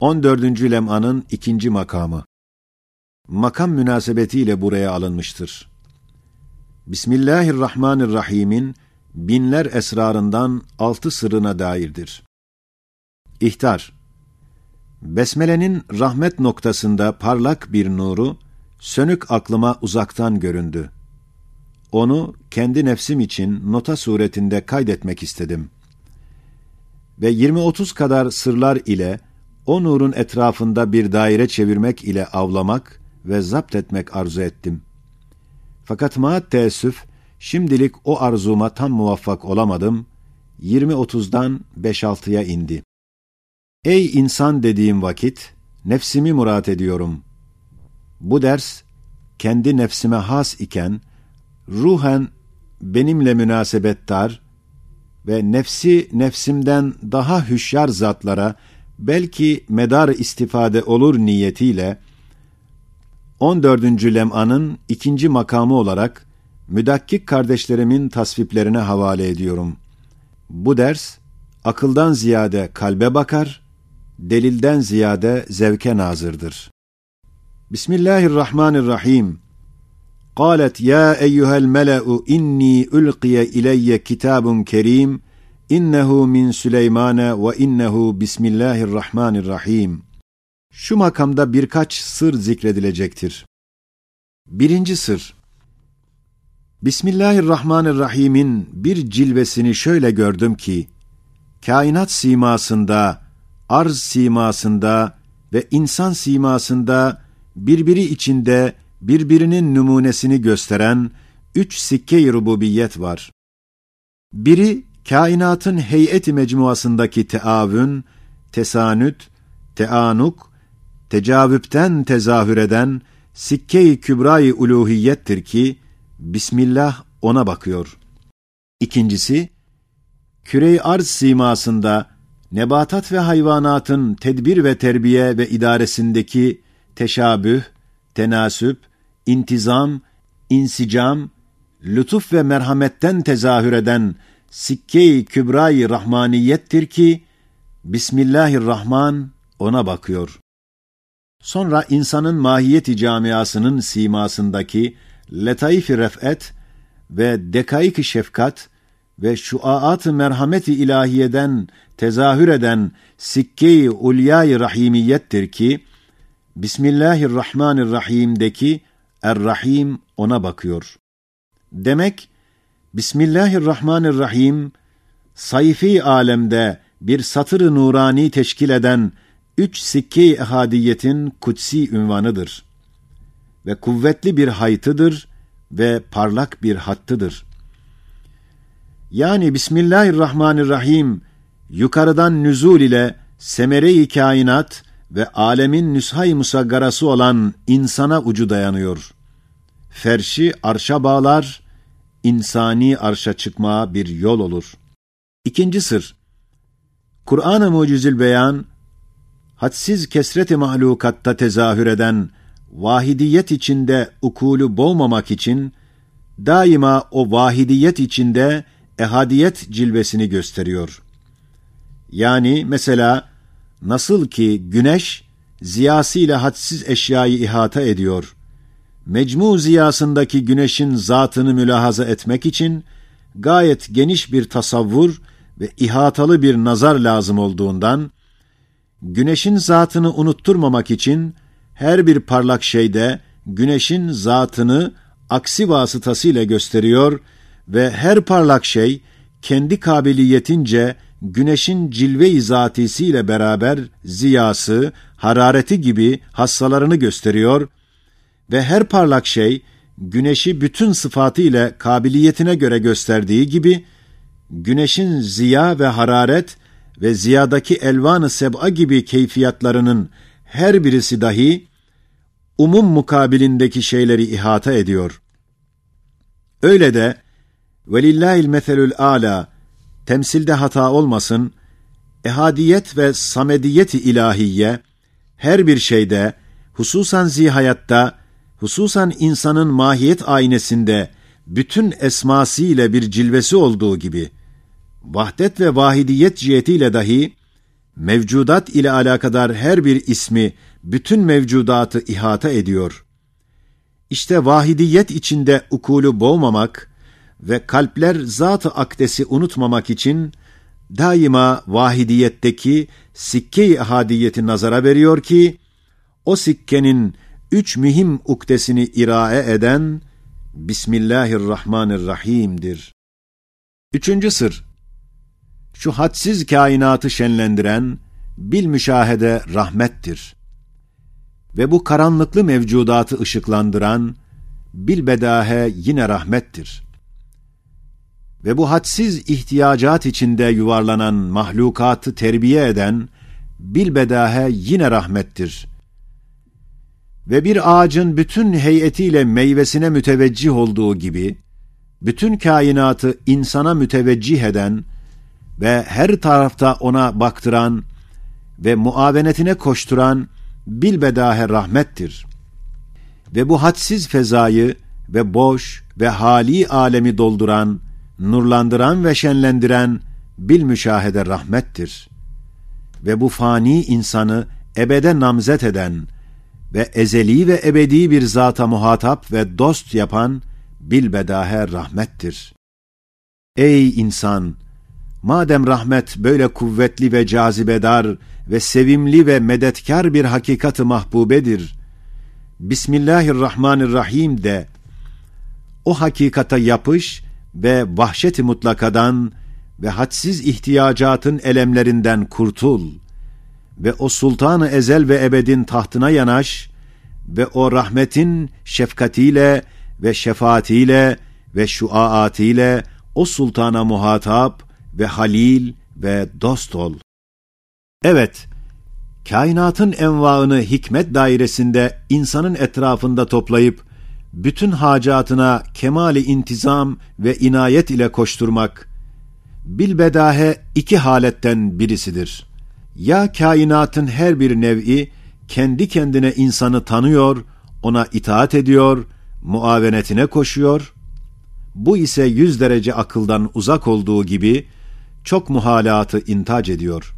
14. lem'anın ikinci makamı. Makam münasebetiyle buraya alınmıştır. Bismillahirrahmanirrahim'in binler esrarından altı sırrına dairdir. İhtar Besmele'nin rahmet noktasında parlak bir nuru, sönük aklıma uzaktan göründü. Onu kendi nefsim için nota suretinde kaydetmek istedim. Ve 20-30 kadar sırlar ile o nurun etrafında bir daire çevirmek ile avlamak ve zapt etmek arzu ettim. Fakat maat teessüf, şimdilik o arzuma tam muvaffak olamadım, 20-30'dan 5-6'ya indi. Ey insan dediğim vakit, nefsimi murat ediyorum. Bu ders, kendi nefsime has iken, ruhen benimle münasebettar ve nefsi nefsimden daha hüşyar zatlara belki medar istifade olur niyetiyle 14. lem'anın ikinci makamı olarak müdakkik kardeşlerimin tasviplerine havale ediyorum. Bu ders akıldan ziyade kalbe bakar, delilden ziyade zevke nazırdır. Bismillahirrahmanirrahim. قالت يا أيها الملأ إني ألقي إلي كتاب كريم İnnehu min Süleymane ve innehu bismillahirrahmanirrahim. Şu makamda birkaç sır zikredilecektir. Birinci sır. Bismillahirrahmanirrahim'in bir cilvesini şöyle gördüm ki, kainat simasında, arz simasında ve insan simasında birbiri içinde birbirinin numunesini gösteren üç sikke-i rububiyet var. Biri kainatın heyeti mecmuasındaki teavün, tesanüt, teanuk, tecavüpten tezahür eden sikke-i kübra-i uluhiyettir ki, Bismillah ona bakıyor. İkincisi, küre-i arz simasında nebatat ve hayvanatın tedbir ve terbiye ve idaresindeki teşabüh, tenasüp, intizam, insicam, lütuf ve merhametten tezahür eden sikke-i kübra-i rahmaniyettir ki, Bismillahirrahman ona bakıyor. Sonra insanın mahiyeti camiasının simasındaki letaif-i ref'et ve dekaik-i şefkat ve şuaat-ı merhameti ilahiyeden tezahür eden sikke-i ulya-i rahimiyettir ki, Bismillahirrahmanirrahim'deki Er-Rahim ona bakıyor. Demek, Bismillahirrahmanirrahim, sayfi alemde bir satır-ı nurani teşkil eden üç sikke-i ehadiyetin kutsi ünvanıdır. Ve kuvvetli bir haytıdır ve parlak bir hattıdır. Yani Bismillahirrahmanirrahim, yukarıdan nüzul ile semere-i kainat ve alemin nüshay musaggarası olan insana ucu dayanıyor. Ferşi arşa bağlar, insani arşa çıkmaya bir yol olur. İkinci sır, Kur'an-ı Mucizül Beyan, hadsiz kesret-i mahlukatta tezahür eden vahidiyet içinde ukulu boğmamak için, daima o vahidiyet içinde ehadiyet cilvesini gösteriyor. Yani mesela, nasıl ki güneş, ziyasıyla hadsiz eşyayı ihata ediyor, mecmu ziyasındaki güneşin zatını mülahaza etmek için gayet geniş bir tasavvur ve ihatalı bir nazar lazım olduğundan, güneşin zatını unutturmamak için her bir parlak şeyde güneşin zatını aksi vasıtasıyla gösteriyor ve her parlak şey kendi kabiliyetince güneşin cilve-i zatisiyle beraber ziyası, harareti gibi hassalarını gösteriyor ve her parlak şey güneşi bütün sıfatı ile kabiliyetine göre gösterdiği gibi güneşin ziya ve hararet ve ziyadaki elvan-ı seb'a gibi keyfiyatlarının her birisi dahi umum mukabilindeki şeyleri ihata ediyor. Öyle de velillahil meselül ala temsilde hata olmasın, ehadiyet ve samediyeti ilahiye her bir şeyde, hususan zihayatta, hususan insanın mahiyet aynesinde bütün esmasıyla bir cilvesi olduğu gibi, vahdet ve vahidiyet cihetiyle dahi, mevcudat ile alakadar her bir ismi bütün mevcudatı ihata ediyor. İşte vahidiyet içinde ukulu boğmamak ve kalpler zat-ı akdesi unutmamak için daima vahidiyetteki sikke-i ahadiyeti nazara veriyor ki, o sikkenin üç mühim ukdesini irae eden Bismillahirrahmanirrahim'dir. Üçüncü sır, şu hadsiz kainatı şenlendiren bil müşahede rahmettir. Ve bu karanlıklı mevcudatı ışıklandıran bil bedahe yine rahmettir. Ve bu hadsiz ihtiyacat içinde yuvarlanan mahlukatı terbiye eden bil bedahe yine rahmettir. Ve bir ağacın bütün heyetiyle meyvesine müteveccih olduğu gibi, bütün kainatı insana müteveccih eden ve her tarafta ona baktıran ve muavenetine koşturan bilbedahe rahmettir. Ve bu hadsiz fezayı ve boş ve hali alemi dolduran, nurlandıran ve şenlendiren bil müşahede rahmettir. Ve bu fani insanı ebede namzet eden ve ezeli ve ebedi bir zata muhatap ve dost yapan bilbedahe rahmettir. Ey insan! Madem rahmet böyle kuvvetli ve cazibedar ve sevimli ve medetkar bir hakikati mahbubedir, Bismillahirrahmanirrahim de o hakikata yapış ve vahşeti mutlakadan ve hadsiz ihtiyacatın elemlerinden kurtul ve o sultanı ezel ve ebedin tahtına yanaş ve o rahmetin şefkatiyle ve şefaatiyle ve şuaatiyle o sultana muhatap ve halil ve dost ol. Evet, kainatın envaını hikmet dairesinde insanın etrafında toplayıp, bütün hacatına kemali intizam ve inayet ile koşturmak, bilbedahe iki haletten birisidir. Ya kainatın her bir nev'i, kendi kendine insanı tanıyor, ona itaat ediyor, muavenetine koşuyor. Bu ise yüz derece akıldan uzak olduğu gibi, çok muhalatı intac ediyor.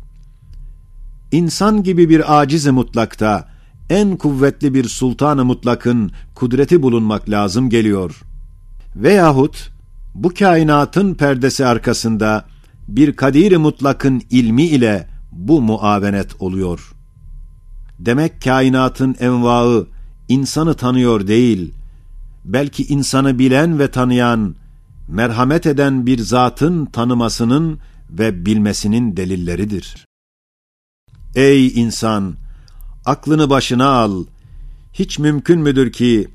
İnsan gibi bir aciz mutlakta, en kuvvetli bir sultanı mutlakın kudreti bulunmak lazım geliyor. Veyahut bu kainatın perdesi arkasında bir kadir mutlakın ilmi ile bu muavenet oluyor. Demek kainatın envaı insanı tanıyor değil, belki insanı bilen ve tanıyan, merhamet eden bir zatın tanımasının ve bilmesinin delilleridir. Ey insan! Aklını başına al. Hiç mümkün müdür ki,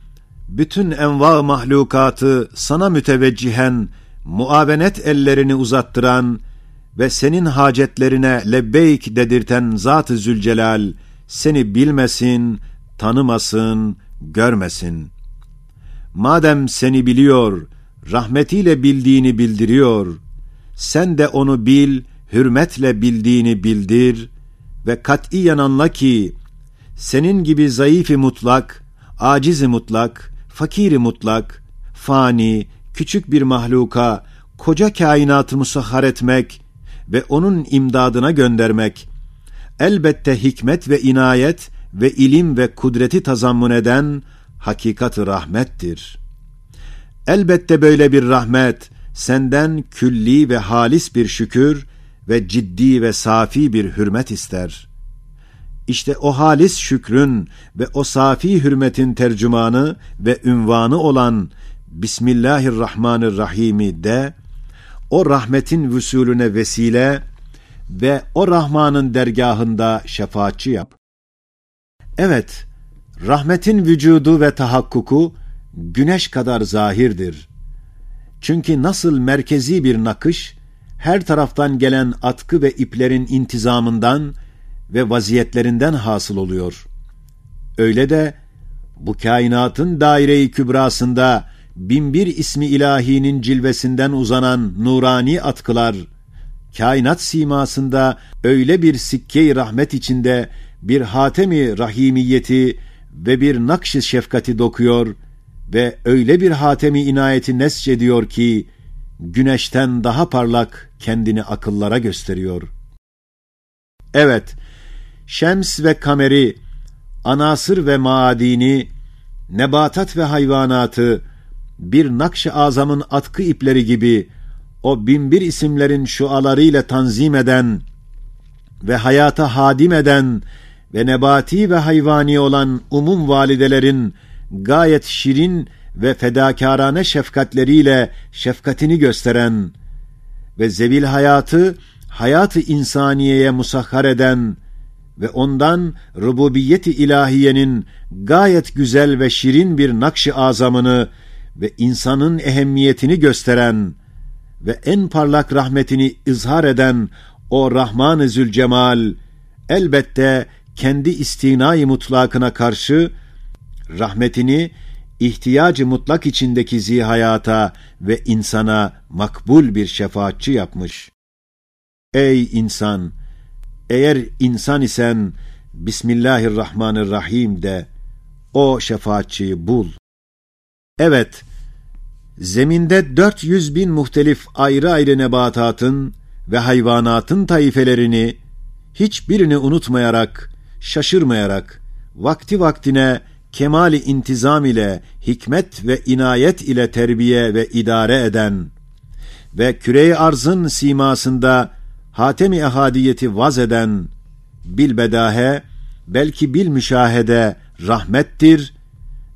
bütün enva mahlukatı sana müteveccihen, muavenet ellerini uzattıran ve senin hacetlerine lebbeyk dedirten Zat-ı Zülcelal, seni bilmesin, tanımasın, görmesin. Madem seni biliyor, rahmetiyle bildiğini bildiriyor, sen de onu bil, hürmetle bildiğini bildir ve katiyen anla ki, senin gibi zayıf mutlak, aciz mutlak, fakiri mutlak, fani, küçük bir mahluka, koca kainatı musahhar etmek ve onun imdadına göndermek, elbette hikmet ve inayet ve ilim ve kudreti tazammun eden hakikati rahmettir. Elbette böyle bir rahmet, senden külli ve halis bir şükür ve ciddi ve safi bir hürmet ister. İşte o halis şükrün ve o safi hürmetin tercümanı ve ünvanı olan Bismillahirrahmanirrahim'i de o rahmetin vüsulüne vesile ve o Rahman'ın dergahında şefaatçi yap. Evet, rahmetin vücudu ve tahakkuku güneş kadar zahirdir. Çünkü nasıl merkezi bir nakış, her taraftan gelen atkı ve iplerin intizamından ve vaziyetlerinden hasıl oluyor. Öyle de bu kainatın daire-i kübrasında binbir ismi ilahinin cilvesinden uzanan nurani atkılar, kainat simasında öyle bir sikke-i rahmet içinde bir hatemi rahimiyeti ve bir nakş şefkati dokuyor ve öyle bir hatemi inayeti nescediyor ki, güneşten daha parlak kendini akıllara gösteriyor. Evet, şems ve kameri, anasır ve maadini, nebatat ve hayvanatı, bir nakş-ı azamın atkı ipleri gibi o binbir isimlerin şualarıyla tanzim eden ve hayata hadim eden ve nebati ve hayvani olan umum validelerin gayet şirin ve fedakârane şefkatleriyle şefkatini gösteren ve zevil hayatı hayatı insaniyeye musahhar eden ve ondan rububiyeti ilahiyenin gayet güzel ve şirin bir nakş-ı azamını ve insanın ehemmiyetini gösteren ve en parlak rahmetini izhar eden o Rahman-ı Zülcemal elbette kendi istinai mutlakına karşı rahmetini ihtiyacı mutlak içindeki zihayata ve insana makbul bir şefaatçi yapmış. Ey insan! Eğer insan isen Bismillahirrahmanirrahim de o şefaatçiyi bul. Evet, zeminde 400 bin muhtelif ayrı ayrı nebatatın ve hayvanatın taifelerini hiçbirini unutmayarak, şaşırmayarak, vakti vaktine kemali intizam ile, hikmet ve inayet ile terbiye ve idare eden ve küre arzın simasında hatemi ehadiyeti vaz eden bilbedahe, belki bil müşahede rahmettir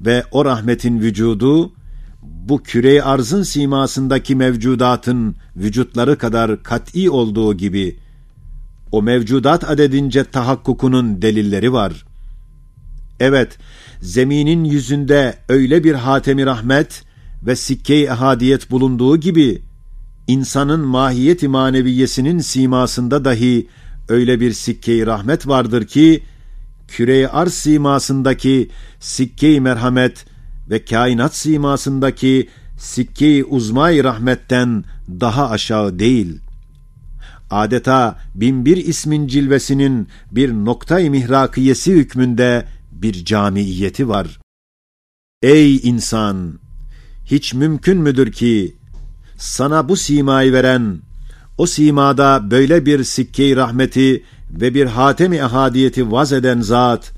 ve o rahmetin vücudu bu küre arzın simasındaki mevcudatın vücutları kadar kat'i olduğu gibi o mevcudat adedince tahakkukunun delilleri var. Evet, zeminin yüzünde öyle bir hatemi rahmet ve sikke-i ehadiyet bulunduğu gibi, insanın mahiyeti maneviyesinin simasında dahi öyle bir sikke-i rahmet vardır ki, küre-i arz simasındaki sikke-i merhamet ve kainat simasındaki sikke-i uzmay rahmetten daha aşağı değil. Adeta binbir ismin cilvesinin bir noktay mihrakiyesi hükmünde bir camiiyeti var. Ey insan! Hiç mümkün müdür ki sana bu simayı veren, o simada böyle bir sikke rahmeti ve bir hatemi ehadiyeti vaz eden zat,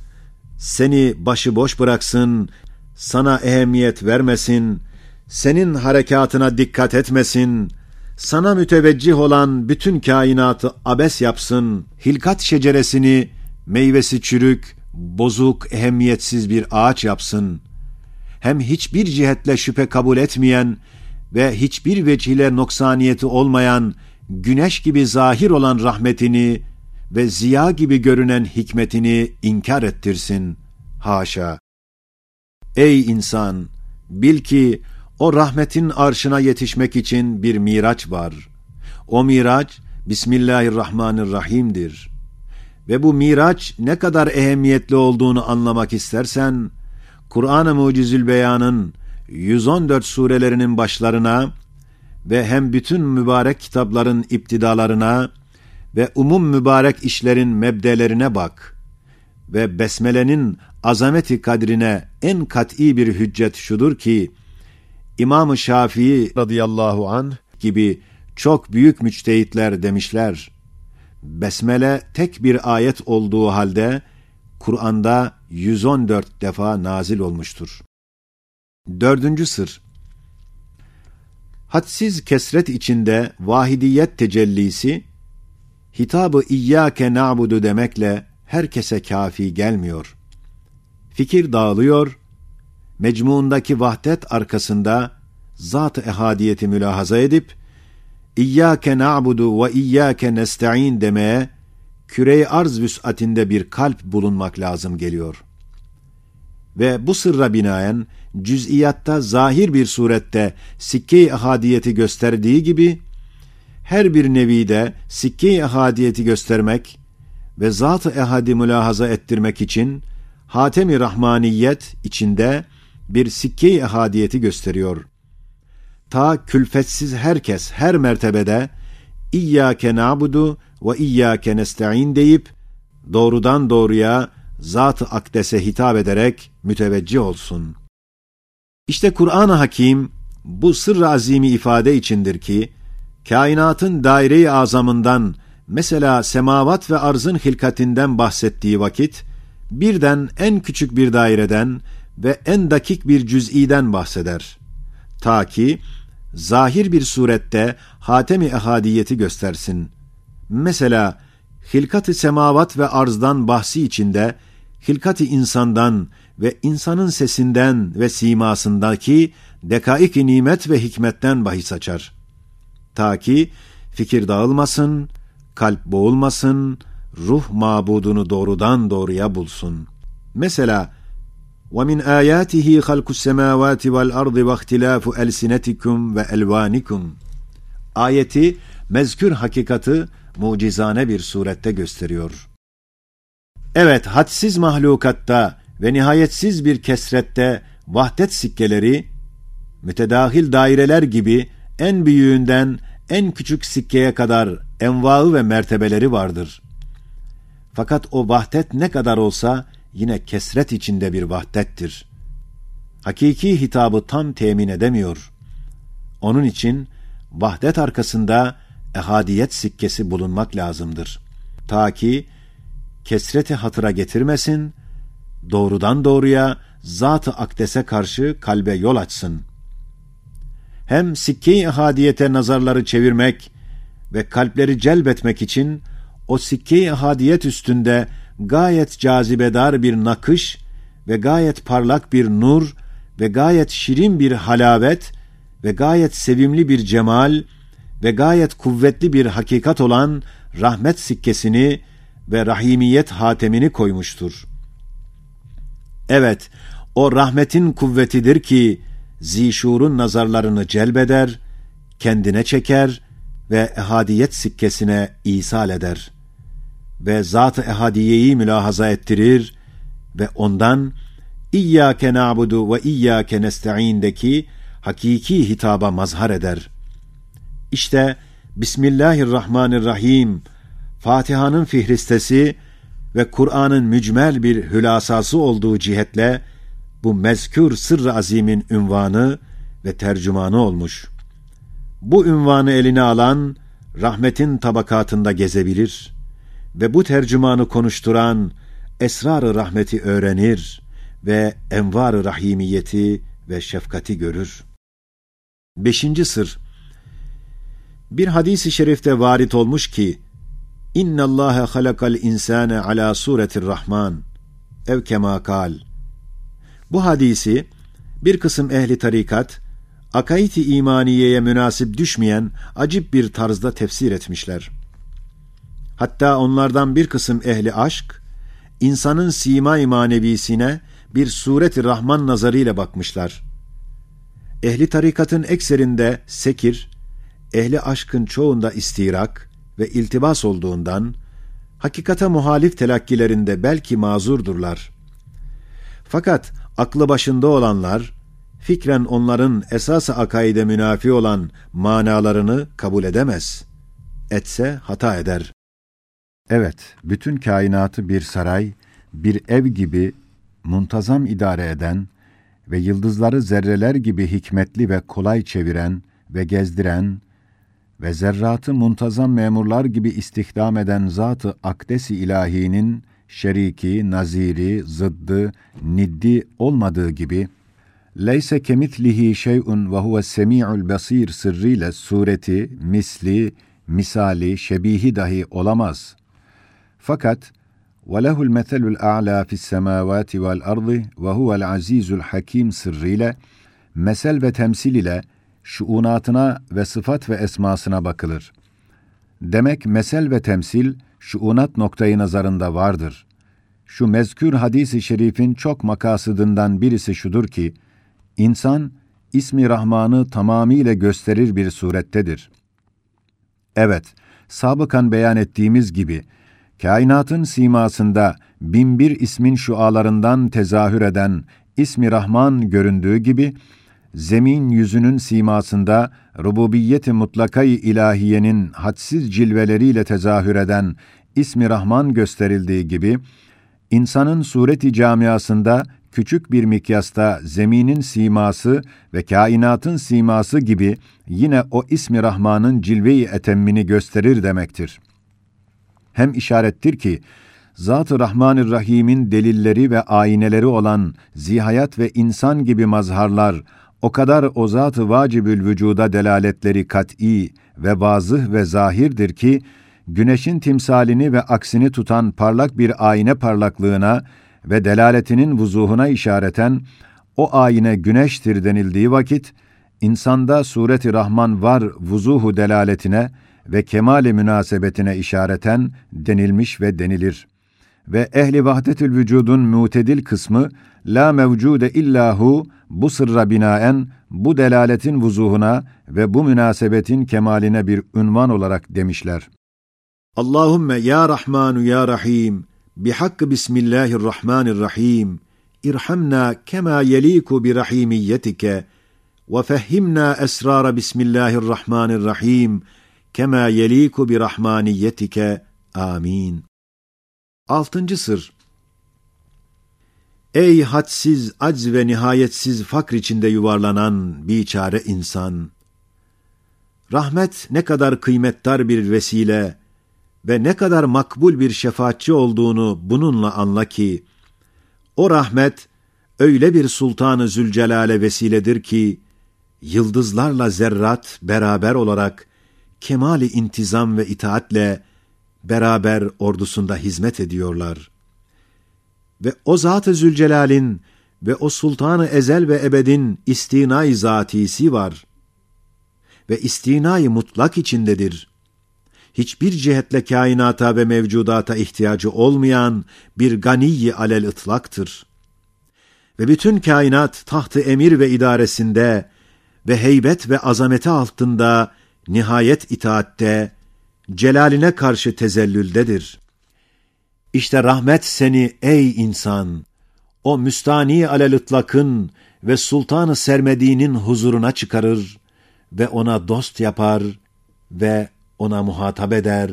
seni başıboş bıraksın, sana ehemmiyet vermesin, senin harekatına dikkat etmesin, sana müteveccih olan bütün kainatı abes yapsın, hilkat şeceresini, meyvesi çürük, bozuk, ehemmiyetsiz bir ağaç yapsın. Hem hiçbir cihetle şüphe kabul etmeyen ve hiçbir vecihle noksaniyeti olmayan, güneş gibi zahir olan rahmetini ve ziya gibi görünen hikmetini inkar ettirsin. Haşa! Ey insan! Bil ki o rahmetin arşına yetişmek için bir miraç var. O miraç Bismillahirrahmanirrahim'dir. Ve bu miraç ne kadar ehemmiyetli olduğunu anlamak istersen, Kur'an-ı Mucizül Beyan'ın 114 surelerinin başlarına ve hem bütün mübarek kitapların iptidalarına ve umum mübarek işlerin mebdelerine bak ve besmelenin azameti kadrine en kat'i bir hüccet şudur ki, İmam-ı Şafii radıyallahu an gibi çok büyük müçtehitler demişler. Besmele tek bir ayet olduğu halde Kur'an'da 114 defa nazil olmuştur. Dördüncü sır Hadsiz kesret içinde vahidiyet tecellisi, hitabı İyyâke na'budu demekle herkese kafi gelmiyor. Fikir dağılıyor, mecmuundaki vahdet arkasında zat-ı ehadiyeti mülahaza edip, İyyâke na'budu ve iyyâke nesta'in demeye, küre arz vüs'atinde bir kalp bulunmak lazım geliyor. Ve bu sırra binaen, cüz'iyatta zahir bir surette sikke-i ahadiyeti gösterdiği gibi, her bir nevide sikke-i ahadiyeti göstermek ve zat-ı ehadi mülahaza ettirmek için, Hatemi Rahmaniyet içinde bir sikke-i ehadiyeti gösteriyor. Ta külfetsiz herkes her mertebede İyyâke na'budu ve İyyâke nesta'in deyip doğrudan doğruya Zat-ı Akdes'e hitap ederek müteveccih olsun. İşte Kur'an-ı Hakim bu sırr azimi ifade içindir ki kainatın daire-i azamından Mesela semavat ve arzın hilkatinden bahsettiği vakit, birden en küçük bir daireden ve en dakik bir cüz'iden bahseder. Ta ki, zahir bir surette hatemi ehadiyeti göstersin. Mesela, hilkat-ı semavat ve arzdan bahsi içinde, hilkat-ı insandan ve insanın sesinden ve simasındaki dekaik-i nimet ve hikmetten bahis açar. Ta ki fikir dağılmasın, kalp boğulmasın, ruh mabudunu doğrudan doğruya bulsun. Mesela, وَمِنْ آيَاتِهِ خَلْقُ السَّمَاوَاتِ وَالْأَرْضِ وَاخْتِلَافُ أَلْسِنَتِكُمْ وَأَلْوَانِكُمْ Ayeti, mezkür hakikati mucizane bir surette gösteriyor. Evet, hadsiz mahlukatta ve nihayetsiz bir kesrette vahdet sikkeleri, mütedahil daireler gibi en büyüğünden en küçük sikkeye kadar envaı ve mertebeleri vardır. Fakat o vahdet ne kadar olsa yine kesret içinde bir vahdettir. Hakiki hitabı tam temin edemiyor. Onun için vahdet arkasında ehadiyet sikkesi bulunmak lazımdır. Ta ki kesreti hatıra getirmesin, doğrudan doğruya zat-ı akdese karşı kalbe yol açsın. Hem sikke-i ehadiyete nazarları çevirmek ve kalpleri celbetmek için o sikke-i ehadiyet üstünde gayet cazibedar bir nakış ve gayet parlak bir nur ve gayet şirin bir halavet ve gayet sevimli bir cemal ve gayet kuvvetli bir hakikat olan rahmet sikkesini ve rahimiyet hatemini koymuştur. Evet, o rahmetin kuvvetidir ki zişurun nazarlarını celbeder, kendine çeker ve ehadiyet sikkesine isal eder. Ve zat-ı ehadiyeyi mülahaza ettirir ve ondan İyyâke na'budu ve iyyâke nesta'în'deki hakiki hitaba mazhar eder. İşte Bismillahirrahmanirrahim Fatiha'nın fihristesi ve Kur'an'ın mücmel bir hülasası olduğu cihetle bu mezkür sırr azimin ünvanı ve tercümanı olmuş. Bu ünvanı eline alan rahmetin tabakatında gezebilir ve bu tercümanı konuşturan esrar-ı rahmeti öğrenir ve envar-ı rahimiyeti ve şefkati görür. Beşinci sır Bir hadisi şerifte varit olmuş ki İnna Allah halakal insane ala suretir Rahman ev kema kal. Bu hadisi bir kısım ehli tarikat akaid-i imaniyeye münasip düşmeyen acip bir tarzda tefsir etmişler. Hatta onlardan bir kısım ehli aşk insanın sima-i manevisine bir sureti Rahman nazarıyla bakmışlar. Ehli tarikatın ekserinde sekir, ehli aşkın çoğunda istirak, ve iltibas olduğundan, hakikate muhalif telakkilerinde belki mazurdurlar. Fakat aklı başında olanlar, fikren onların esas-ı akaide münafi olan manalarını kabul edemez. Etse hata eder. Evet, bütün kainatı bir saray, bir ev gibi muntazam idare eden ve yıldızları zerreler gibi hikmetli ve kolay çeviren ve gezdiren ve zerratı muntazam memurlar gibi istihdam eden zat-ı akdesi ilahinin şeriki, naziri, zıddı, niddi olmadığı gibi, leyse kemitlihi şey'un ve huve semi'ul basir sırrıyla sureti, misli, misali, şebihi dahi olamaz. Fakat وَلَهُ الْمَثَلُ الْاَعْلَى فِي السَّمَاوَاتِ وَالْاَرْضِ وَهُوَ الْعَز۪يزُ الْحَك۪يمِ sırrıyla, mesel ve temsil ile şuunatına ve sıfat ve esmasına bakılır. Demek mesel ve temsil şuunat noktayı nazarında vardır. Şu mezkür hadisi şerifin çok makasıdından birisi şudur ki, insan ismi Rahman'ı tamamiyle gösterir bir surettedir. Evet, sabıkan beyan ettiğimiz gibi, kainatın simasında binbir ismin şualarından tezahür eden ismi Rahman göründüğü gibi, zemin yüzünün simasında rububiyeti mutlakayı ilahiyenin hadsiz cilveleriyle tezahür eden ismi Rahman gösterildiği gibi, insanın sureti camiasında küçük bir mikyasta zeminin siması ve kainatın siması gibi yine o ismi Rahman'ın cilve-i etemmini gösterir demektir. hem işarettir ki, Zat-ı Rahmanir Rahim'in delilleri ve ayneleri olan zihayat ve insan gibi mazharlar, o kadar o zat-ı vacibül vücuda delaletleri kat'i ve vazıh ve zahirdir ki, güneşin timsalini ve aksini tutan parlak bir ayna parlaklığına ve delaletinin vuzuhuna işareten, o ayine güneştir denildiği vakit, insanda sureti Rahman var vuzuhu delaletine ve kemale münasebetine işareten denilmiş ve denilir. Ve ehli vahdetül vücudun mutedil kısmı, la mevcude illahu bu sırra binaen bu delaletin vuzuhuna ve bu münasebetin kemaline bir ünvan olarak demişler. Allahümme ya Rahmanu ya Rahim bihakkı Bismillahirrahmanirrahim irhamna kema yeliku bi rahimiyyetike ve fehhimna esrar Bismillahirrahmanirrahim kema yeliku bi rahmaniyyetike. Amin. Altıncı sır Ey hadsiz, acz ve nihayetsiz fakr içinde yuvarlanan biçare insan! Rahmet ne kadar kıymetdar bir vesile ve ne kadar makbul bir şefaatçi olduğunu bununla anla ki, o rahmet öyle bir sultanı zülcelale vesiledir ki, yıldızlarla zerrat beraber olarak kemali intizam ve itaatle beraber ordusunda hizmet ediyorlar. Ve o Zat-ı Zülcelal'in ve o Sultanı Ezel ve Ebed'in istinay zatisi var. Ve istinay mutlak içindedir. Hiçbir cihetle kainata ve mevcudata ihtiyacı olmayan bir ganiyi alel ıtlaktır. Ve bütün kainat tahtı emir ve idaresinde ve heybet ve azameti altında nihayet itaatte, celaline karşı tezellüldedir. İşte rahmet seni ey insan, o müstani alel ve sultanı sermediğinin huzuruna çıkarır ve ona dost yapar ve ona muhatap eder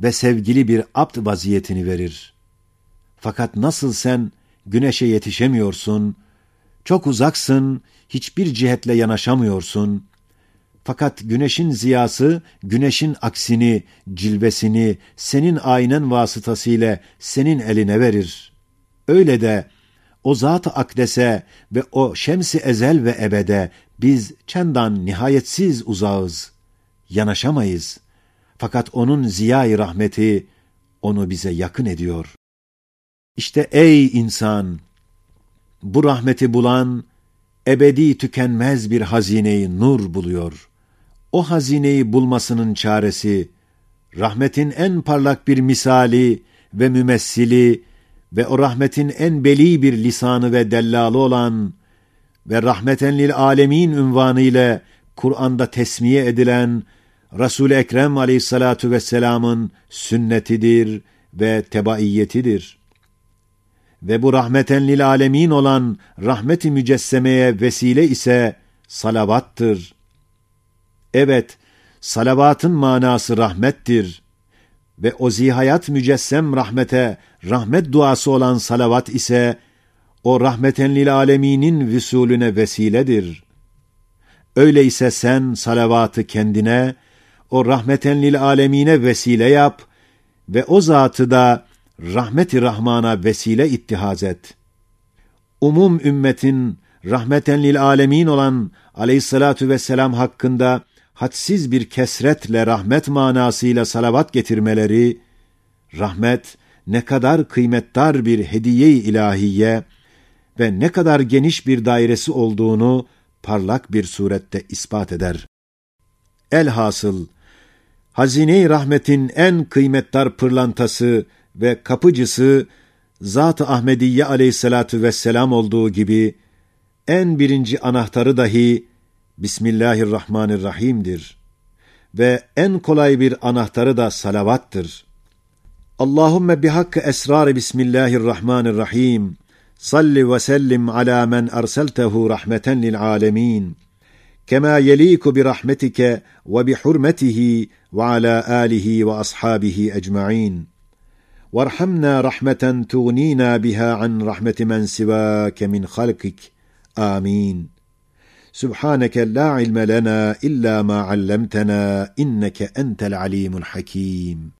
ve sevgili bir abd vaziyetini verir. Fakat nasıl sen güneşe yetişemiyorsun, çok uzaksın, hiçbir cihetle yanaşamıyorsun, fakat güneşin ziyası, güneşin aksini, cilvesini senin aynen vasıtasıyla senin eline verir. Öyle de o zat-ı akdese ve o şemsi ezel ve ebede biz çendan nihayetsiz uzağız, yanaşamayız. Fakat onun ziyai rahmeti onu bize yakın ediyor. İşte ey insan, bu rahmeti bulan, ebedi tükenmez bir hazineyi nur buluyor o hazineyi bulmasının çaresi, rahmetin en parlak bir misali ve mümessili ve o rahmetin en beli bir lisanı ve dellalı olan ve rahmeten lil alemin ünvanı ile Kur'an'da tesmiye edilen Resul-i Ekrem aleyhissalatu vesselamın sünnetidir ve tebaiyetidir. Ve bu rahmeten lil alemin olan rahmeti mücessemeye vesile ise salavattır. Evet, salavatın manası rahmettir ve o zihayat mücessem rahmete, rahmet duası olan salavat ise, o rahmeten lil aleminin vüsulüne vesiledir. Öyleyse sen salavatı kendine, o rahmeten lil alemine vesile yap ve o zatı da rahmeti rahmana vesile ittihaz et. Umum ümmetin rahmeten lil alemin olan aleyhissalatu vesselam hakkında hadsiz bir kesretle rahmet manasıyla salavat getirmeleri, rahmet ne kadar kıymetdar bir hediye-i ilahiye ve ne kadar geniş bir dairesi olduğunu parlak bir surette ispat eder. Elhasıl, hazine-i rahmetin en kıymetdar pırlantası ve kapıcısı, Zat-ı Ahmediye aleyhissalatu vesselam olduğu gibi, en birinci anahtarı dahi Bismillahirrahmanirrahim'dir ve en kolay bir anahtarı da salavattır. Allahümme bihakkı esrar Bismillahirrahmanirrahim. Salli ve sellim ala men erseltehu rahmeten lil alemin. Kema yeliku bi rahmetike ve bi hurmetihi ve ala alihi ve ashabihi ecmaîn. Varhamna rahmeten tuğnina biha an rahmeti men sivake min halkik. Amin. سبحانك لا علم لنا إلا ما علمتنا إنك أنت العليم الحكيم.